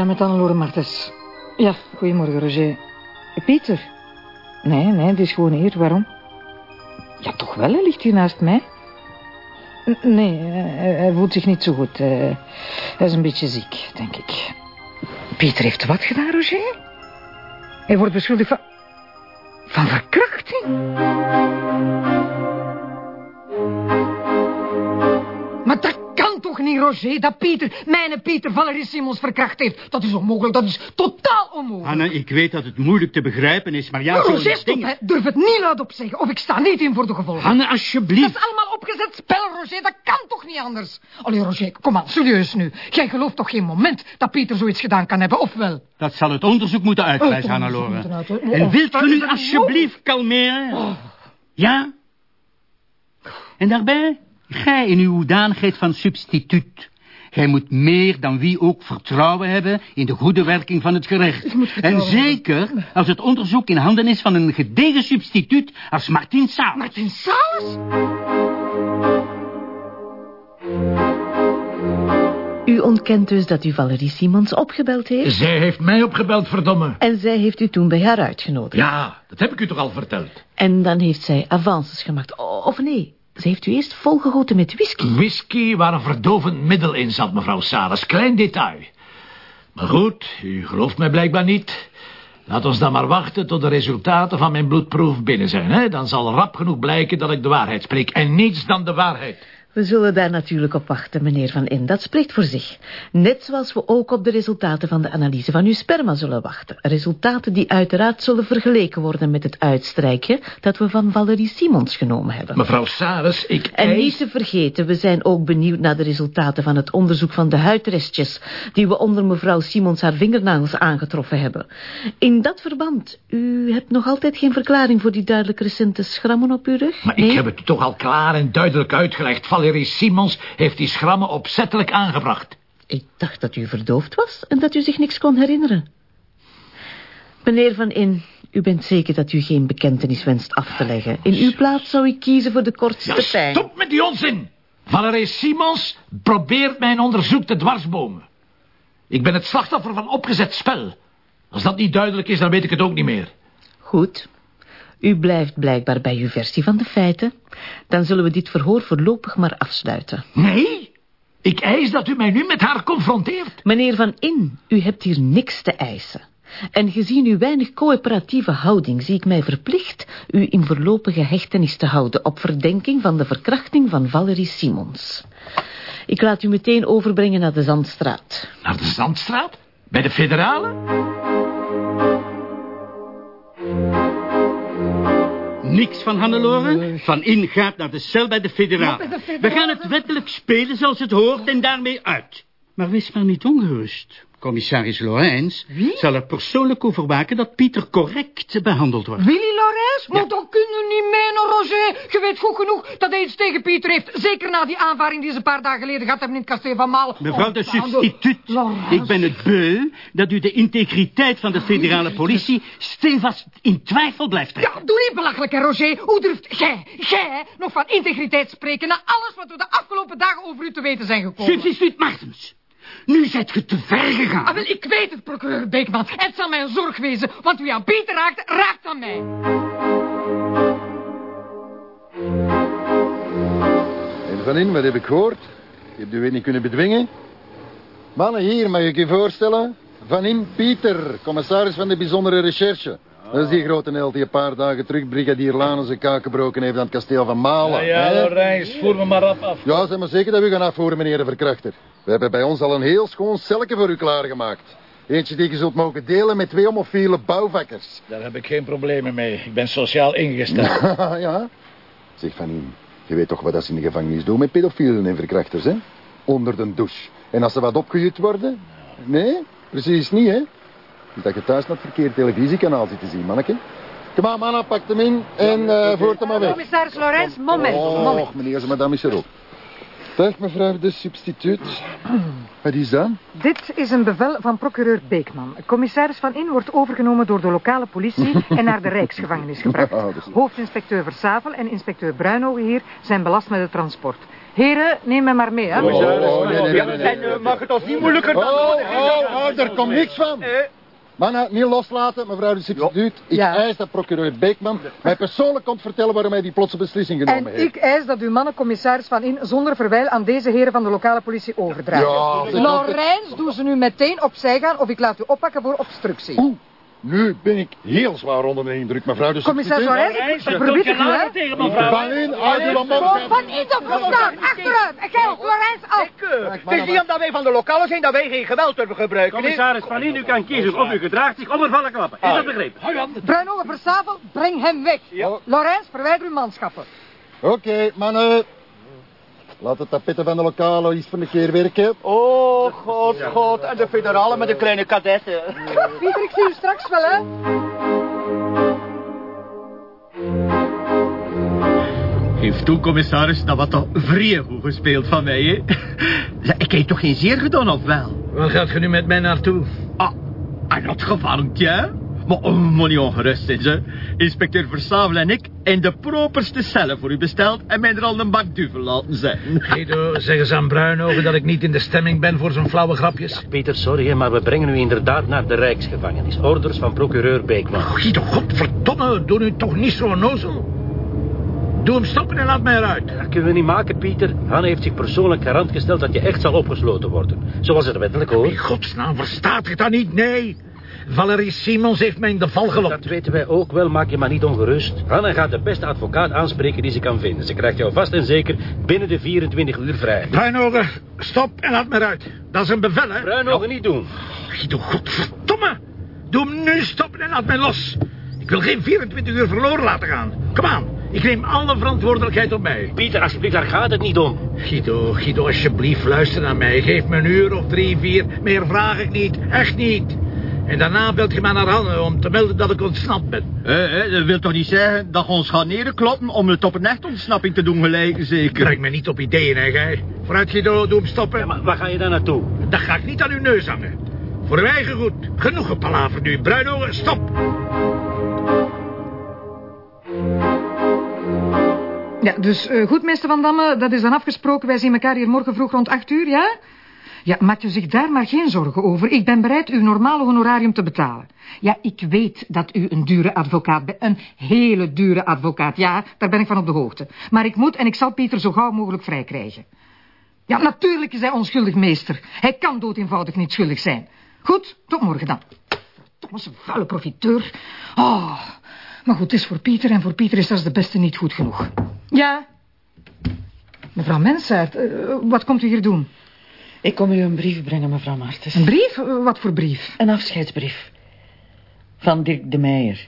Ja, met Annelore Martens. Ja, goedemorgen, Roger. Pieter? Nee, nee, die is gewoon hier. Waarom? Ja, toch wel, hij ligt hier naast mij. Nee, hij, hij voelt zich niet zo goed. Eh, hij is een beetje ziek, denk ik. Pieter heeft wat gedaan, Roger? Hij wordt beschuldigd van... Van verkrachting? Niet, Roger, dat Pieter, mijn Pieter Valerie Simons verkracht heeft. Dat is onmogelijk, dat is totaal onmogelijk. Hanna, ik weet dat het moeilijk te begrijpen is, maar ja, Maar Roger, stop, dingen- durf het niet luid op zeggen, of ik sta niet in voor de gevolgen. Dat alsjeblieft. is allemaal opgezet spel, Roger. Dat kan toch niet anders? Allee, Roger, kom aan, serieus nu. Jij gelooft toch geen moment dat Pieter zoiets gedaan kan hebben, of wel? Dat zal het onderzoek moeten Oh, uitwijzen, moet eruit, hè. En Oh, wilt dat u nu alsjeblieft kalmeren? Ja? En daarbij, gij in uw hoedanigheid van substituut. Gij moet meer dan wie ook vertrouwen hebben in de goede werking van het gerecht. En zeker als het onderzoek in handen is van een gedegen substituut als Martin Saal. Martin Salas? U ontkent dus dat u Valerie Simons opgebeld heeft... Zij heeft mij opgebeld, verdomme. en zij heeft u toen bij haar uitgenodigd. Ja, dat heb ik u toch al verteld. En dan heeft zij avances gemaakt. Of nee, ze heeft u eerst volgegoten met whisky. Whisky waar een verdovend middel in zat, mevrouw Salas. Klein detail. Maar goed, u gelooft mij blijkbaar niet. Laat ons dan maar wachten tot de resultaten van mijn bloedproef binnen zijn. Hè? Dan zal rap genoeg blijken dat ik de waarheid spreek. En niets dan de waarheid. We zullen daar natuurlijk op wachten, meneer Van In. Dat spreekt voor zich. Net zoals we ook op de resultaten van de analyse van uw sperma zullen wachten. Resultaten die uiteraard zullen vergeleken worden met het uitstrijkje... dat we van Valerie Simons genomen hebben. Mevrouw Salas, ik En niet te vergeten, we zijn ook benieuwd naar de resultaten van het onderzoek van de huidrestjes... die we onder mevrouw Simons haar vingernagels aangetroffen hebben. In dat verband, u hebt nog altijd geen verklaring voor die duidelijk recente schrammen op uw rug? Maar Nee? ik heb het u toch al klaar en duidelijk uitgelegd. Valerie Simons heeft die schrammen opzettelijk aangebracht. Ik dacht dat u verdoofd was en dat u zich niks kon herinneren. Meneer Van In, u bent zeker dat u geen bekentenis wenst af te leggen. In uw plaats zou ik kiezen voor de kortste Ja, pijn. stop met die onzin. Valerie Simons probeert mijn onderzoek te dwarsbomen. Ik ben het slachtoffer van opgezet spel. Als dat niet duidelijk is, dan weet ik het ook niet meer. Goed. U blijft blijkbaar bij uw versie van de feiten. Dan zullen we dit verhoor voorlopig maar afsluiten. Nee, ik eis dat u mij nu met haar confronteert. Meneer Van In, u hebt hier niks te eisen. En gezien uw weinig coöperatieve houding zie ik mij verplicht u in voorlopige hechtenis te houden op verdenking van de verkrachting van Valerie Simons. Ik laat u meteen overbrengen naar de Zandstraat. Naar de Zandstraat? Bij de federale? Niks van Hannelore. Van in gaat naar de cel bij de federale. We gaan het wettelijk spelen zoals het hoort en daarmee uit. Maar wees maar niet ongerust. Commissaris Wie? zal er persoonlijk over waken dat Pieter correct behandeld wordt. Willy Laurens? Maar dat kunnen niet menen, Roger. Je weet goed genoeg dat hij iets tegen Pieter heeft. Zeker na die aanvaring die ze een paar dagen geleden gehad hebben in het kasteel van Malen. Mevrouw de substituut, ik ben het beu dat u de integriteit van de federale politie stevast in twijfel blijft trekken. Ja, doe niet belachelijk, hè, Roger. Hoe durft jij, jij, nog van integriteit spreken... na alles wat we de afgelopen dagen over u te weten zijn gekomen? Substituut Martens, nu zijt ge te ver gegaan. Ah, wel, ik weet het, procureur Beekman. Het zal mij een zorg wezen, want wie aan Pieter raakt, raakt aan mij. En van in, wat heb ik gehoord? Je hebt u weer niet kunnen bedwingen. Mannen, hier, mag ik je voorstellen? Van in Pieter, commissaris van de bijzondere recherche. Dat is die grote held die een paar dagen terug brigadier Lanus zijn kaak gebroken heeft aan het kasteel van Malen. hè? Lorijns, voer me maar rap af. Ja, zijn maar zeker dat we gaan afvoeren, meneer de verkrachter. We hebben bij ons al een heel schoon celke voor u klaargemaakt. Eentje die je zult mogen delen met twee homofiele bouwvakkers. Daar heb ik geen problemen mee. Ik ben sociaal ingesteld. ja? Zeg van in, je weet toch wat dat ze in de gevangenis doen met pedofielen en verkrachters, hè? Onder de douche. En als ze wat opgejut worden? Nee, precies niet, hè? Dus dat je thuis naar het verkeerde televisiekanaal zit te zien, manneke. Kom aan, mannen, pak hem in en eh voert hem maar weg. Commissaris Laurens, moment, moment. Och, meneer, madame is erop. Dag, mevrouw de substituut. Wat is dat? Dit is een bevel van procureur Beekman. Commissaris Van In wordt overgenomen door de lokale politie en naar de Rijksgevangenis gebracht. Is- Hoofdinspecteur Versavel en inspecteur Bruinhoven hier zijn belast met het transport. Heren, neem me maar mee, hè. Oh, oh, nee, nee, nee, Ja, nee, en mag het ons niet moeilijker dan Oh, nodig? oh, oh, er komt niks van. Eh, Mannen, niet loslaten, mevrouw de substituut. Ik Ja. eis dat procureur Beekman mij persoonlijk komt vertellen waarom hij die plotse beslissing genomen En heeft. ik eis dat uw mannen commissaris Van In zonder verwijl aan deze heren van de lokale politie overdragen. Ja, Laurens, doe ze nu meteen opzij gaan of ik laat u oppakken voor obstructie. Oeh, nu ben ik heel zwaar onder de indruk, mevrouw de Commissaris substituut. Laurens, ik u, hè. tegen mevrouw. Van in, uit man. Van In opgestaan, achteruit. Geld, Laurens, af. Ik, eh, Het is niet omdat wij van de lokale zijn dat wij geen geweld hebben gebruikt. hè? Commissaris Van In, u kan kiezen of u gedraagt zich of er vallen klappen. Is dat begrepen? Bruinogen Versavel, breng hem weg. Laurens, verwijder uw manschappen. Oké, mannen. Laat het tapetten van de lokale eens voor een keer werken. Oh, god, god. En de federale met de kleine kadetten. Pieter, ik zie u straks wel, hè. Geef toe, commissaris, dat wat toch vrij goed gespeeld van mij, hè? Ja, Ik heb toch geen zeer gedaan, of wel? Waar gaat je nu met mij naartoe? Ah, en dat gevangen, ja? Maar oh, moet niet ongerust zijn, ze. Inspecteur Versavel en ik in de properste cellen voor u besteld... en mij er al een bak duvel laten zijn. Guido, zeg eens aan Bruinogen dat ik niet in de stemming ben voor zo'n flauwe grapjes. Pieter, sorry, hè, maar we brengen u inderdaad naar de Rijksgevangenis. Orders van procureur Beekman. Guido, godverdomme, doe nu toch niet zo onnozel. Doe hem stoppen en laat mij eruit. Dat kunnen we niet maken, Pieter. Hanne heeft zich persoonlijk garant gesteld dat je echt zal opgesloten worden. Zoals het wettelijk In hoort. godsnaam, verstaat je dat niet? Nee. Valerie Simons heeft mij in de val gelokt. Dat weten wij ook wel, maak je maar niet ongerust. Hanne gaat de beste advocaat aanspreken die ze kan vinden. Ze krijgt jou vast en zeker binnen de 24 uur vrij. Bruinogen, stop en laat me eruit. Dat is een bevel, hè? Bruinogen niet doen. Guido, godverdomme. Doe hem nu stoppen en laat mij los. Ik wil geen 24 uur verloren laten gaan. Kom aan, ik neem alle verantwoordelijkheid op mij. Pieter, alsjeblieft, daar gaat het niet om. Guido, Guido, alsjeblieft, luister naar mij. Geef me een uur of drie, vier. Meer vraag ik niet. Echt niet. En daarna belt je mij naar Hanne om te melden dat ik ontsnapt ben. Eh, eh, dat wil toch niet zeggen dat je ons gaat neerkloppen... om het op een echt ontsnapping te doen gelijken, zeker? Breng me niet op ideeën, hè, gij. Vooruit, Guido, doe hem stoppen. Ja, maar waar ga je daar naartoe? Dat ga ik niet aan uw neus hangen. Voor uw eigen goed. Genoeg gepalaver nu. Bruinogen, stop. Ja, dus eh, goed, meester Van Damme, dat is dan afgesproken. Wij zien elkaar hier morgen vroeg rond acht uur, ja? Ja, maak u zich daar maar geen zorgen over. Ik ben bereid uw normale honorarium te betalen. Ja, ik weet dat u een dure advocaat bent. Een hele dure advocaat. Ja, daar ben ik van op de hoogte. Maar ik moet en ik zal Pieter zo gauw mogelijk vrij krijgen. Ja, natuurlijk is hij onschuldig, meester. Hij kan dood eenvoudig niet schuldig zijn. Goed, tot morgen dan. Thomas, een vuile profiteur. Oh, maar goed, het is voor Pieter en voor Pieter is dat de beste niet goed genoeg. Ja. Mevrouw Mensaert, eh, wat komt u hier doen? Ik kom u een brief brengen, mevrouw Martens. Een brief? Wat voor brief? Een afscheidsbrief. Van Dirk de Meijer.